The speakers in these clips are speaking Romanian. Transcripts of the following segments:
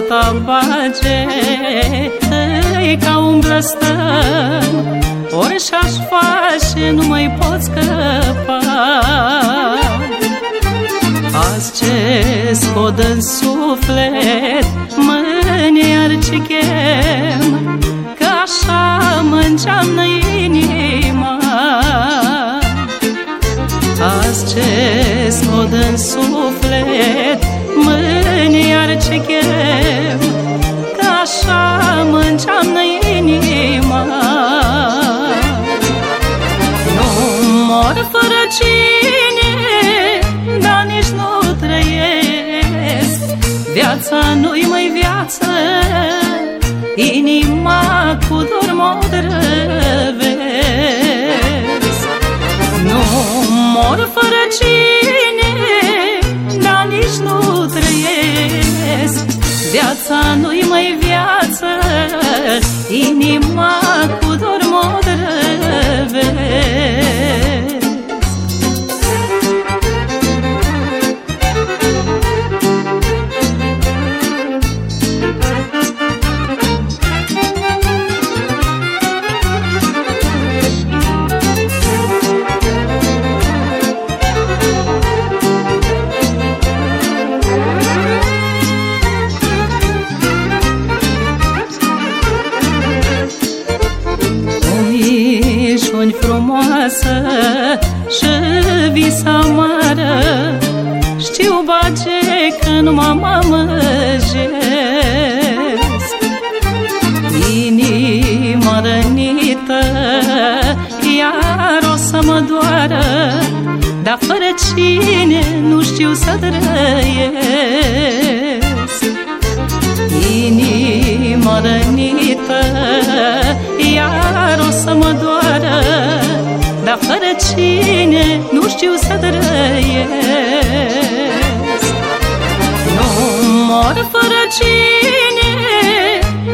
bage E ca un blăstăm Ori și-aș face Nu mai pot scăpa. Azi ce scod în suflet Mâine iar ce chem Că așa mă înceamnă inima. Azi ce scod în suflet Viața nu-i mai viață. Inima cu dor mă Nu mor fără cine Dar nici nu trăiesc. Viața nu-i mai viață Inima cu dor mă frumoasă și vis amară Știu bage că nu mă amăjesc Inima rănită iar o să mă doară. Dar fără cine nu știu să trăiesc cine nu știu să trăiesc. Nu mor fără cine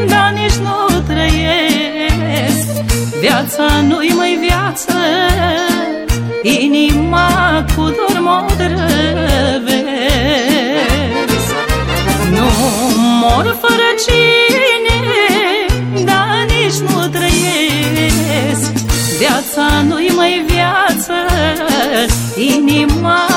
Dar nici nu trăiesc. Viața nu-i mai viață Inima cu dor mă Nu mor fără cine Dar nici nu trăiesc. Viața nu-i mai viață Inima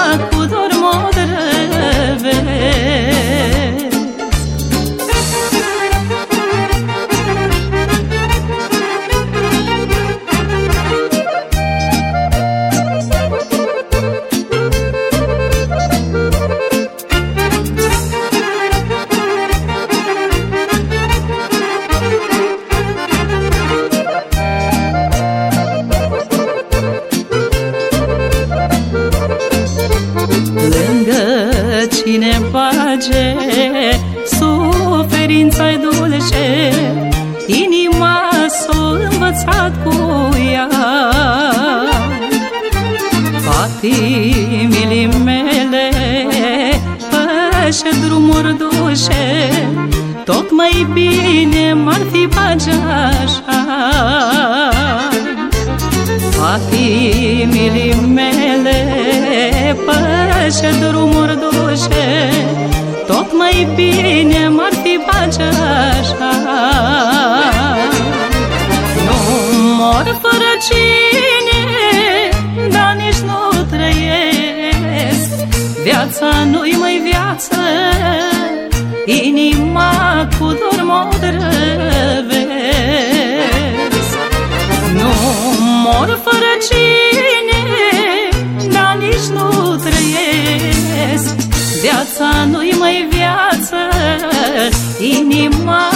bage Suferința-i dulce Inima s-o învățat cu ea. Patimile mele Pășe drumuri dușe Tot mai bine m-ar fi bage așa. Patimile mele Pășe drumuri dușe Tot mai bine m-ar fi bage așa. Nu mor fără cine Dar nici nu trăiesc. Viața nu-i mai viață Inima cu dor mă inima